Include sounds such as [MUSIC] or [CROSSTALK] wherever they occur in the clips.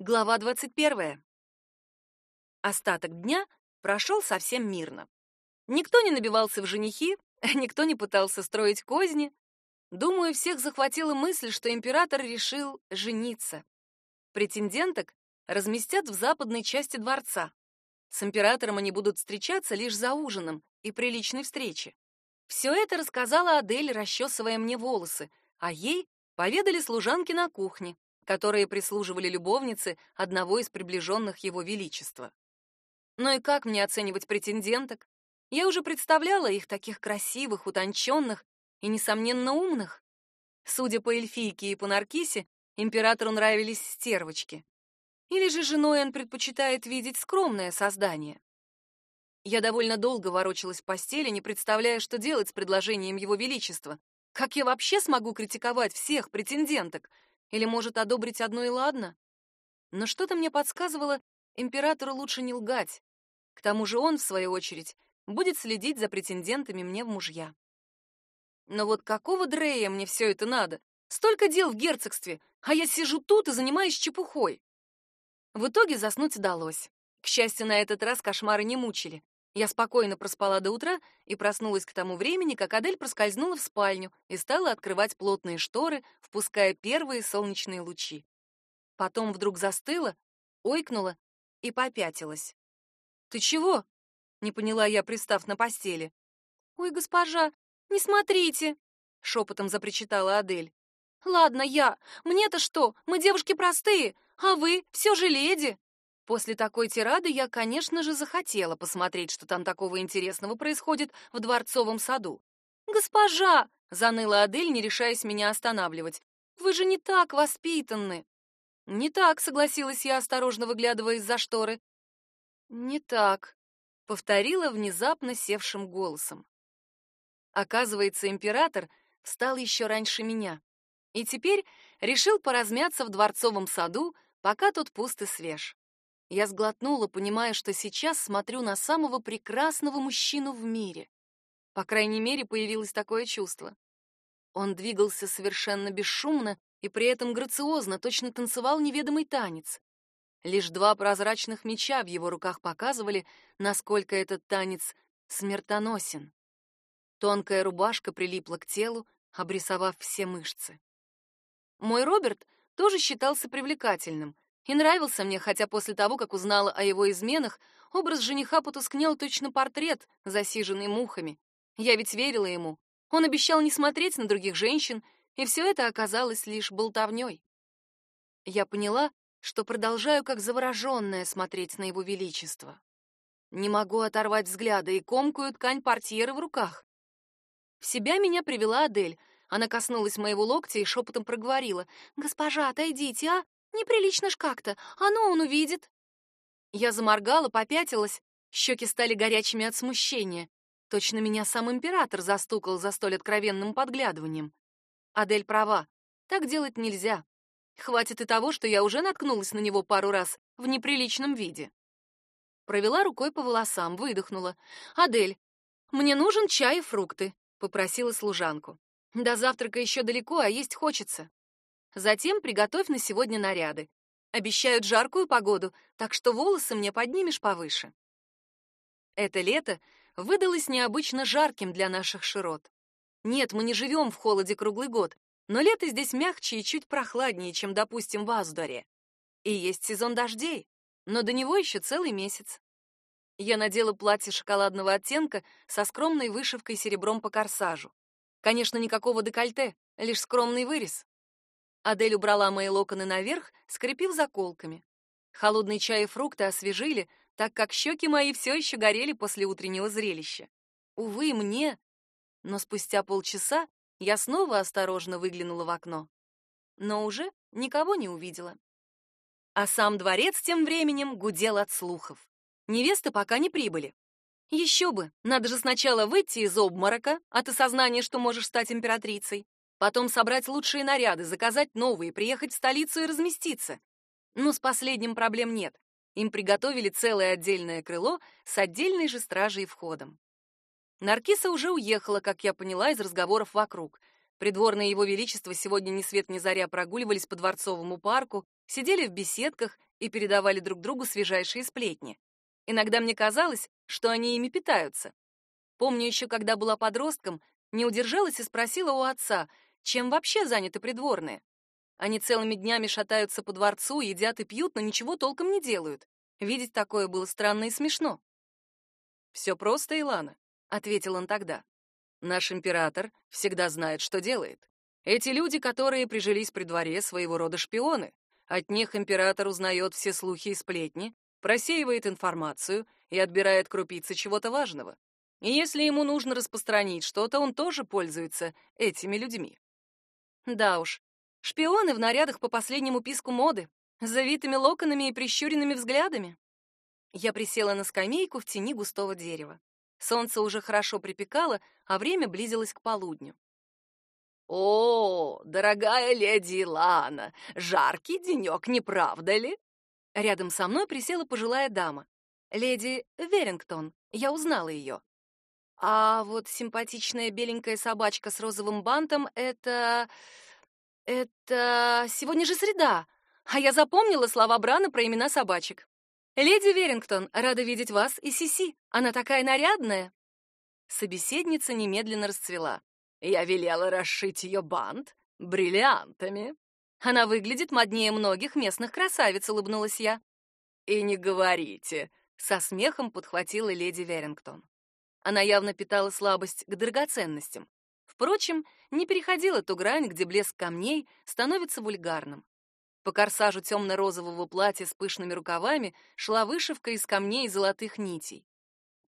Глава 21. Остаток дня прошел совсем мирно. Никто не набивался в женихи, [LAUGHS] никто не пытался строить козни. Думаю, всех захватила мысль, что император решил жениться. Претенденток разместят в западной части дворца. С императором они будут встречаться лишь за ужином и при личной встрече. Все это рассказала Адель, расчесывая мне волосы, а ей поведали служанки на кухне, которые прислуживали любовнице одного из приближенных его величества. Ну и как мне оценивать претенденток? Я уже представляла их таких красивых, утонченных и, несомненно, умных. Судя по эльфийке и по наркисе, императору нравились стервочки. Или же женой он предпочитает видеть скромное создание. Я довольно долго ворочалась в постели, не представляя, что делать с предложением его величества. Как я вообще смогу критиковать всех претенденток — или, может, одобрить одно и ладно? Но что-то мне подсказывало, императору лучше не лгать. К тому же он, в свою очередь, будет следить за претендентами мне в мужья. Но вот какого Дрея мне все это надо? Столько дел в герцогстве, а я сижу тут и занимаюсь чепухой. В итоге заснуть удалось. К счастью, на этот раз кошмары не мучили. Я спокойно проспала до утра и проснулась к тому времени, как Адель проскользнула в спальню и стала открывать плотные шторы, впуская первые солнечные лучи. Потом вдруг застыла, ойкнула и попятилась. «Ты чего?» — не поняла я, пристав на постели. «Ой, госпожа, не смотрите!» — шепотом запричитала Адель. «Ладно, я. Мне-то что? Мы девушки простые, а вы все же леди!» После такой тирады я, конечно же, захотела посмотреть, что там такого интересного происходит в дворцовом саду. «Госпожа!» — заныла Адель, не решаясь меня останавливать. «Вы же не так воспитанны!» «Не так», — согласилась я, осторожно выглядывая из-за шторы. «Не так», — повторила внезапно севшим голосом. Оказывается, император встал еще раньше меня и теперь решил поразмяться в дворцовом саду, пока тут пуст и свеж. Я сглотнула, понимая, что сейчас смотрю на самого прекрасного мужчину в мире. По крайней мере, появилось такое чувство. Он двигался совершенно бесшумно и при этом грациозно, точно танцевал неведомый танец. Лишь два прозрачных меча в его руках показывали, насколько этот танец смертоносен. Тонкая рубашка прилипла к телу, обрисовав все мышцы. Мой Роберт тоже считался привлекательным — и нравился мне, хотя после того, как узнала о его изменах, образ жениха потускнел точно портрет, засиженный мухами. Я ведь верила ему. Он обещал не смотреть на других женщин, и все это оказалось лишь болтовней. Я поняла, что продолжаю как завороженная смотреть на его величество. Не могу оторвать взгляда и комкую ткань портьеры в руках. В себя меня привела Адель. Она коснулась моего локтя и шепотом проговорила. «Госпожа, отойдите, а? Неприлично ж как-то, а ну он увидит. Я заморгала, попятилась, щеки стали горячими от смущения. Точно меня сам император застукал за столь откровенным подглядыванием. Адель права, так делать нельзя. Хватит и того, что я уже наткнулась на него пару раз в неприличном виде. Провела рукой по волосам, выдохнула. «Адель, мне нужен чай и фрукты», — попросила служанку. «До завтрака еще далеко, а есть хочется». Затем приготовь на сегодня наряды. Обещают жаркую погоду, так что волосы мне поднимешь повыше. Это лето выдалось необычно жарким для наших широт. Нет, мы не живем в холоде круглый год, но лето здесь мягче и чуть прохладнее, чем, допустим, в Аздоре. И есть сезон дождей, но до него еще целый месяц. Я надела платье шоколадного оттенка со скромной вышивкой серебром по корсажу. Конечно, никакого декольте, лишь скромный вырез. Адель убрала мои локоны наверх, скрепив заколками. Холодный чай и фрукты освежили, так как щеки мои все еще горели после утреннего зрелища. Увы, мне. Но спустя полчаса я снова осторожно выглянула в окно. Но уже никого не увидела. А сам дворец тем временем гудел от слухов. Невесты пока не прибыли. Еще бы, надо же сначала выйти из обморока от осознания, что можешь стать императрицей, Потом собрать лучшие наряды, заказать новые, приехать в столицу и разместиться. Но с последним проблем нет. Им приготовили целое отдельное крыло с отдельной же стражей и входом. Наркиса уже уехала, как я поняла из разговоров вокруг. Придворные его величества сегодня ни свет ни заря прогуливались по дворцовому парку, сидели в беседках и передавали друг другу свежайшие сплетни. Иногда мне казалось, что они ими питаются. Помню еще, когда была подростком, не удержалась и спросила у отца, чем вообще заняты придворные. Они целыми днями шатаются по дворцу, едят и пьют, но ничего толком не делают. Видеть такое было странно и смешно. «Все просто, Илана», — ответил он тогда. «Наш император всегда знает, что делает. Эти люди, которые прижились при дворе, своего рода шпионы. От них император узнает все слухи и сплетни, просеивает информацию и отбирает крупицы чего-то важного. И если ему нужно распространить что-то, он тоже пользуется этими людьми. Да уж, шпионы в нарядах по последнему писку моды, с завитыми локонами и прищуренными взглядами. Я присела на скамейку в тени густого дерева. Солнце уже хорошо припекало, а время близилось к полудню. «О, дорогая леди Илана, жаркий денек, не правда ли?» Рядом со мной присела пожилая дама. Леди Верингтон. Я узнала ее. А вот симпатичная беленькая собачка с розовым бантом — это... Это... Сегодня же среда, а я запомнила слова Брана про имена собачек. «Леди Верингтон, рада видеть вас и Сиси. Она такая нарядная!» Собеседница немедленно расцвела. «Я велела расшить ее бант бриллиантами. Она выглядит моднее многих местных красавиц», — улыбнулась я. «И не говорите», — со смехом подхватила леди Верингтон. Она явно питала слабость к драгоценностям. Впрочем, не переходила ту грань, где блеск камней становится вульгарным. По корсажу темно-розового платья с пышными рукавами шла вышивка из камней и золотых нитей.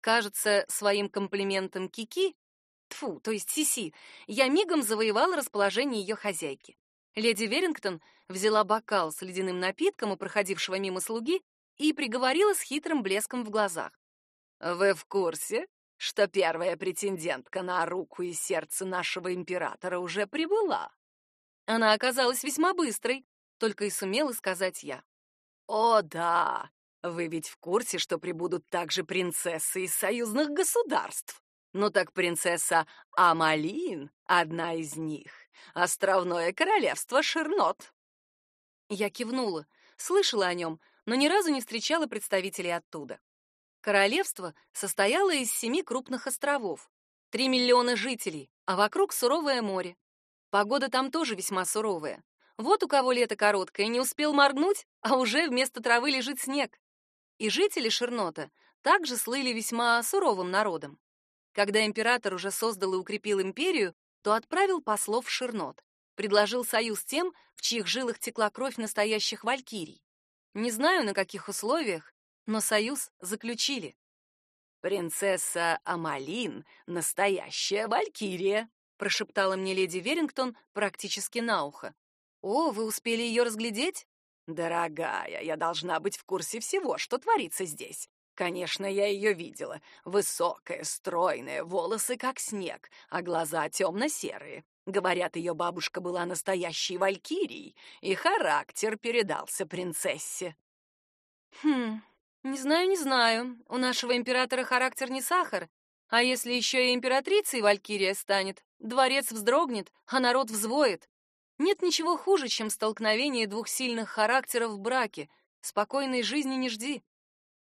Кажется, своим комплиментом Кики, тфу, то есть Сиси, я мигом завоевала расположение ее хозяйки. Леди Верингтон взяла бокал с ледяным напитком у проходившего мимо слуги и приговорила с хитрым блеском в глазах. «Вы в курсе, что первая претендентка на руку и сердце нашего императора уже прибыла?» Она оказалась весьма быстрой, только и сумела сказать я. «О, да! Вы ведь в курсе, что прибудут также принцессы из союзных государств? Ну так принцесса Амалин — одна из них. Островное королевство Шернот». Я кивнула, слышала о нем, но ни разу не встречала представителей оттуда. Королевство состояло из семи крупных островов, три миллиона жителей, а вокруг суровое море. Погода там тоже весьма суровая. Вот у кого лето короткое, не успел моргнуть, а уже вместо травы лежит снег. И жители Шернота также слыли весьма суровым народом. Когда император уже создал и укрепил империю, то отправил послов в Шернот, предложил союз тем, в чьих жилах текла кровь настоящих валькирий. Не знаю, на каких условиях, но союз заключили. «Принцесса Амалин — настоящая валькирия», прошептала мне леди Верингтон практически на ухо. «О, вы успели ее разглядеть?» «Дорогая, я должна быть в курсе всего, что творится здесь. Конечно, я ее видела. Высокая, стройная, волосы как снег, а глаза темно-серые. Говорят, ее бабушка была настоящей валькирией, и характер передался принцессе». «Хм, не знаю, не знаю. У нашего императора характер не сахар. А если еще и императрицей валькирия станет, дворец вздрогнет, а народ взвоет. Нет ничего хуже, чем столкновение двух сильных характеров в браке. Спокойной жизни не жди.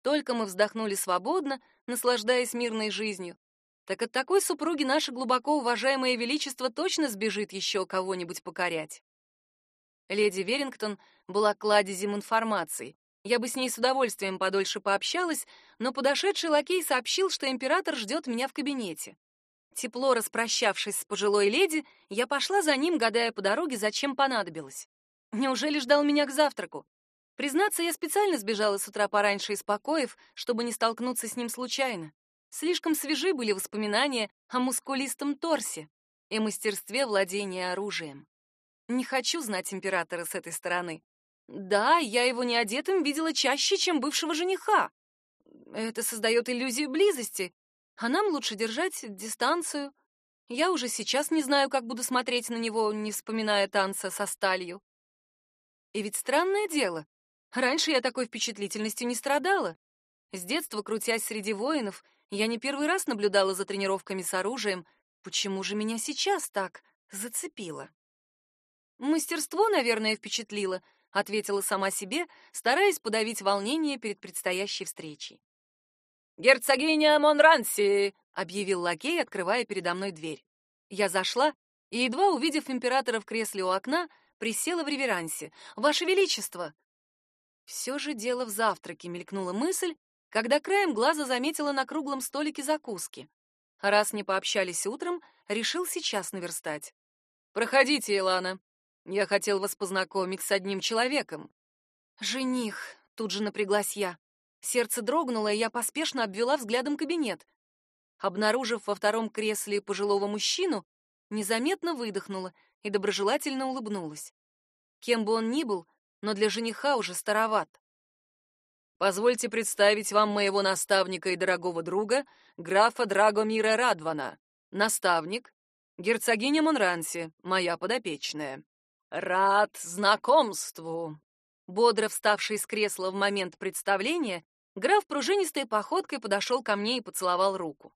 Только мы вздохнули свободно, наслаждаясь мирной жизнью. Так от такой супруги наше глубоко уважаемое величество точно сбежит еще кого-нибудь покорять. Леди Верингтон была кладезем информации. Я бы с ней с удовольствием подольше пообщалась, но подошедший лакей сообщил, что император ждет меня в кабинете. Тепло распрощавшись с пожилой леди, я пошла за ним, гадая по дороге, зачем понадобилось. Неужели ждал меня к завтраку? Признаться, я специально сбежала с утра пораньше из покоев, чтобы не столкнуться с ним случайно. Слишком свежи были воспоминания о мускулистом торсе и мастерстве владения оружием. Не хочу знать императора с этой стороны. Да, я его неодетым видела чаще, чем бывшего жениха. Это создает иллюзию близости, а нам лучше держать дистанцию. Я уже сейчас не знаю, как буду смотреть на него, не вспоминая танца со сталью. И ведь странное дело. Раньше я такой впечатлительностью не страдала. С детства, крутясь среди воинов, я не первый раз наблюдала за тренировками с оружием. Почему же меня сейчас так зацепило? Мастерство, наверное, впечатлило, ответила сама себе, стараясь подавить волнение перед предстоящей встречей. «Герцогиня Монранси!» — объявил лакей, открывая передо мной дверь. Я зашла и, едва увидев императора в кресле у окна, присела в реверансе. «Ваше Величество!» Все же дело в завтраке, мелькнула мысль, когда краем глаза заметила на круглом столике закуски. Раз не пообщались утром, решил сейчас наверстать. «Проходите, Илана. Я хотел вас познакомить с одним человеком». «Жених», — тут же напряглась я. Сердце дрогнуло, и я поспешно обвела взглядом кабинет. Обнаружив во втором кресле пожилого мужчину, незаметно выдохнула и доброжелательно улыбнулась. Кем бы он ни был, но для жениха уже староват. Позвольте представить вам моего наставника и дорогого друга, графа Драгомира Радвана. Наставник, герцогиня Монранси, моя подопечная. Рад знакомству. Бодро вставший с кресла в момент представления, граф пружинистой походкой подошел ко мне и поцеловал руку.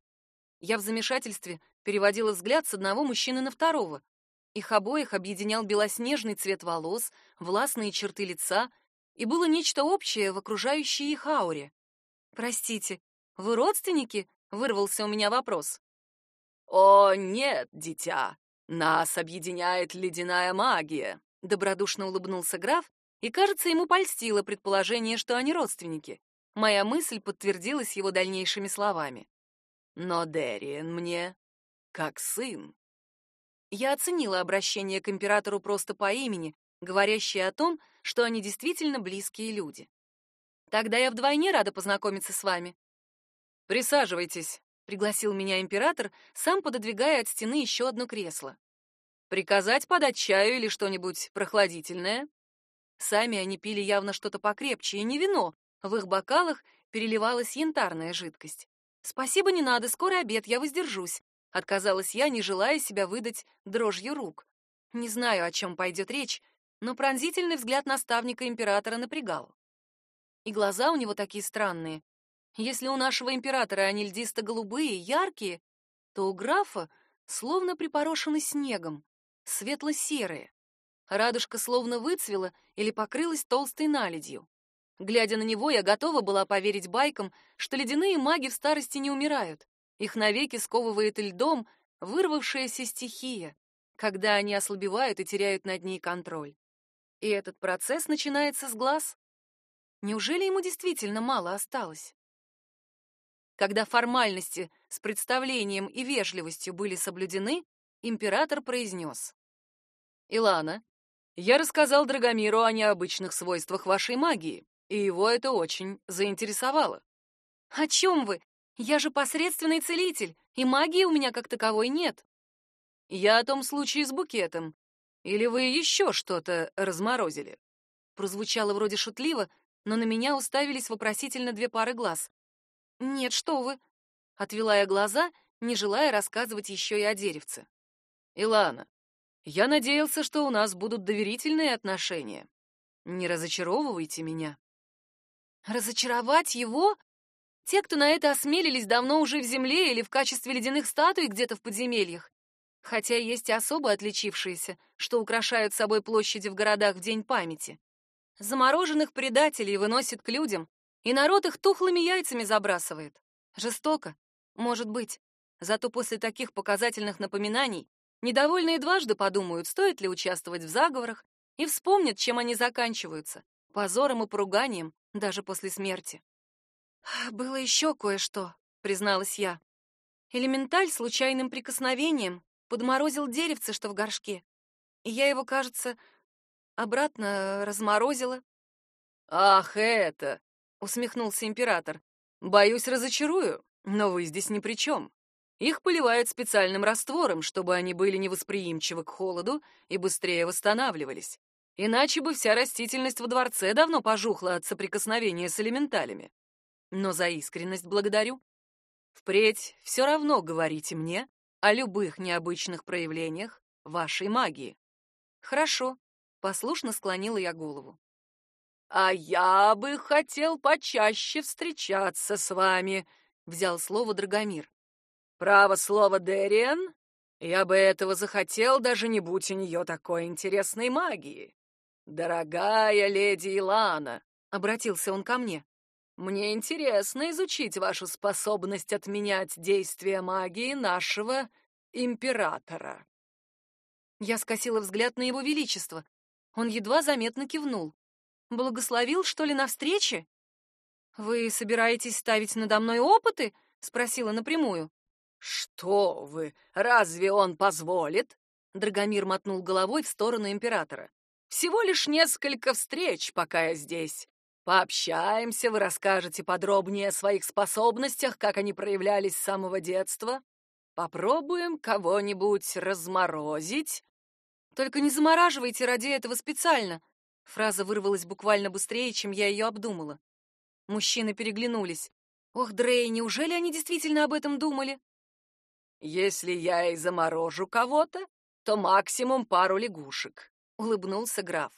Я в замешательстве переводила взгляд с одного мужчины на второго. Их обоих объединял белоснежный цвет волос, властные черты лица — и было нечто общее в окружающей их ауре. «Простите, вы родственники?» — вырвался у меня вопрос. «О, нет, дитя, нас объединяет ледяная магия», — добродушно улыбнулся граф, и, кажется, ему польстило предположение, что они родственники. Моя мысль подтвердилась его дальнейшими словами. «Но Дериен мне как сын». Я оценила обращение к императору просто по имени, говорящее о том, что они действительно близкие люди. Тогда я вдвойне рада познакомиться с вами. Присаживайтесь, пригласил меня император, сам пододвигая от стены еще одно кресло. Приказать подать чаю или что-нибудь прохладительное? Сами они пили явно что-то покрепче, и не вино. В их бокалах переливалась янтарная жидкость. Спасибо, не надо, скоро обед, я воздержусь, отказалась я, не желая себя выдать дрожью рук. Не знаю, о чем пойдет речь, но пронзительный взгляд наставника императора напрягал. И глаза у него такие странные. Если у нашего императора они льдисто-голубые, яркие, то у графа словно припорошены снегом, светло-серые. Радужка словно выцвела или покрылась толстой наледью. Глядя на него, я готова была поверить байкам, что ледяные маги в старости не умирают. Их навеки сковывает льдом вырвавшаяся стихия, когда они ослабевают и теряют над ней контроль. И этот процесс начинается с глаз. Неужели ему действительно мало осталось? Когда формальности с представлением и вежливостью были соблюдены, император произнес. «Илана, я рассказал Драгомиру о необычных свойствах вашей магии, и его это очень заинтересовало». «О чем вы? Я же посредственный целитель, и магии у меня как таковой нет». «Я о том случае с букетом, или вы еще что-то разморозили?» Прозвучало вроде шутливо, но на меня уставились вопросительно две пары глаз. «Нет, что вы!» — отвела я глаза, не желая рассказывать еще и о деревце. «Илана, я надеялся, что у нас будут доверительные отношения. Не разочаровывайте меня». «Разочаровать его?» Те, кто на это осмелились, давно уже в земле или в качестве ледяных статуй где-то в подземельях хотя есть и особо отличившиеся, что украшают собой площади в городах в День памяти. Замороженных предателей выносит к людям, и народ их тухлыми яйцами забрасывает. Жестоко, может быть. Зато после таких показательных напоминаний недовольные дважды подумают, стоит ли участвовать в заговорах, и вспомнят, чем они заканчиваются — позором и поруганием даже после смерти. «Было еще кое-что», — призналась я. Элементаль случайным прикосновением подморозил деревце, что в горшке. И я его, кажется, обратно разморозила. «Ах, это!» — усмехнулся император. «Боюсь, разочарую, но вы здесь ни при чем. Их поливают специальным раствором, чтобы они были невосприимчивы к холоду и быстрее восстанавливались. Иначе бы вся растительность во дворце давно пожухла от соприкосновения с элементалями. Но за искренность благодарю. Впредь все равно говорите мне, о любых необычных проявлениях вашей магии. Хорошо, послушно склонила я голову. А я бы хотел почаще встречаться с вами, взял слово Драгомир. Право слово, Дериан, я бы этого захотел, даже не будь у нее такой интересной магии. «Дорогая леди Илана», — обратился он ко мне, — «мне интересно изучить вашу способность отменять действия магии нашего императора». Я скосила взгляд на его величество. Он едва заметно кивнул. Благословил, что ли, на встрече? Вы собираетесь ставить надо мной опыты? спросила напрямую. Что вы? Разве он позволит? Драгомир мотнул головой в сторону императора. Всего лишь несколько встреч, пока я здесь. Пообщаемся, вы расскажете подробнее о своих способностях, как они проявлялись с самого детства. Попробуем кого-нибудь разморозить. Только не замораживайте ради этого специально. Фраза вырвалась буквально быстрее, чем я ее обдумала. Мужчины переглянулись. Ох, Дрей, неужели они действительно об этом думали? Если я и заморожу кого-то, то максимум пару лягушек, улыбнулся граф.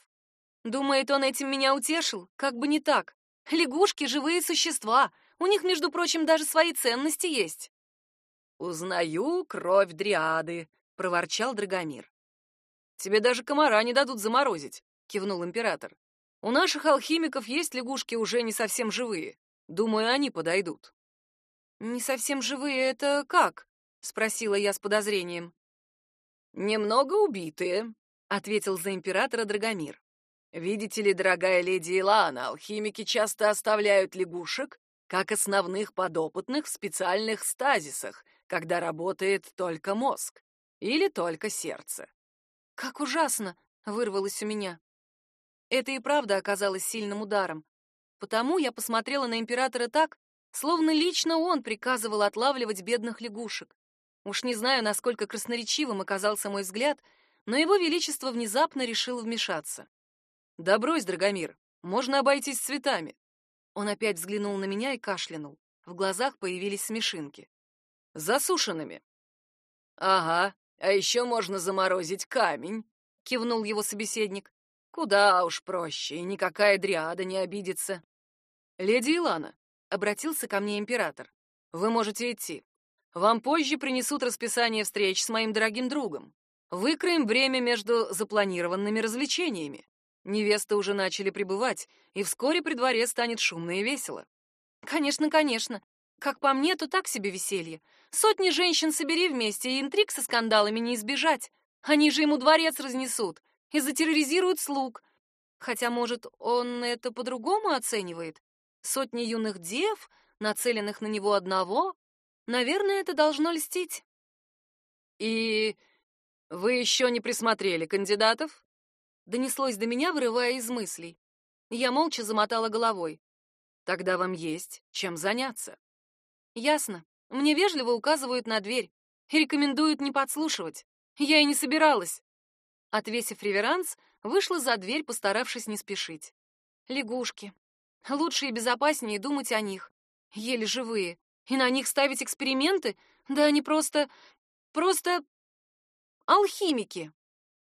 Думает, он этим меня утешил? Как бы не так. Лягушки живые существа. У них, между прочим, даже свои ценности есть. «Узнаю кровь дриады», — проворчал Драгомир. «Тебе даже комара не дадут заморозить», — кивнул император. «У наших алхимиков есть лягушки уже не совсем живые. Думаю, они подойдут». «Не совсем живые — это как?» — спросила я с подозрением. «Немного убитые», — ответил за императора Драгомир. «Видите ли, дорогая леди Илана, алхимики часто оставляют лягушек как основных подопытных в специальных стазисах, когда работает только мозг или только сердце. Как ужасно, вырвалось у меня. Это и правда оказалось сильным ударом. Потому я посмотрела на императора так, словно лично он приказывал отлавливать бедных лягушек. Уж не знаю, насколько красноречивым оказался мой взгляд, но его величество внезапно решил вмешаться. «Да Драгомир, можно обойтись цветами». Он опять взглянул на меня и кашлянул. В глазах появились смешинки засушенными. Ага, а еще можно заморозить камень, кивнул его собеседник. Куда уж проще, и никакая дриада не обидится. Леди Илана, обратился ко мне император. Вы можете идти. Вам позже принесут расписание встреч с моим дорогим другом. Выкроем время между запланированными развлечениями. Невесты уже начали прибывать, и вскоре при дворе станет шумно и весело. Конечно, конечно. Как по мне, то так себе веселье. Сотни женщин собери вместе, и интриг со скандалами не избежать. Они же ему дворец разнесут и затерроризируют слуг. Хотя, может, он это по-другому оценивает? Сотни юных дев, нацеленных на него одного? Наверное, это должно льстить. И вы еще не присмотрели кандидатов? Донеслось до меня, вырывая из мыслей. Я молча замотала головой. Тогда вам есть чем заняться. Ясно. Мне вежливо указывают на дверь и рекомендуют не подслушивать. Я и не собиралась. Отвесив реверанс, вышла за дверь, постаравшись не спешить. Лягушки. Лучше и безопаснее думать о них. Еле живые. И на них ставить эксперименты? Да они просто... просто... алхимики.